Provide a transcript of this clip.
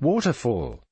waterfall.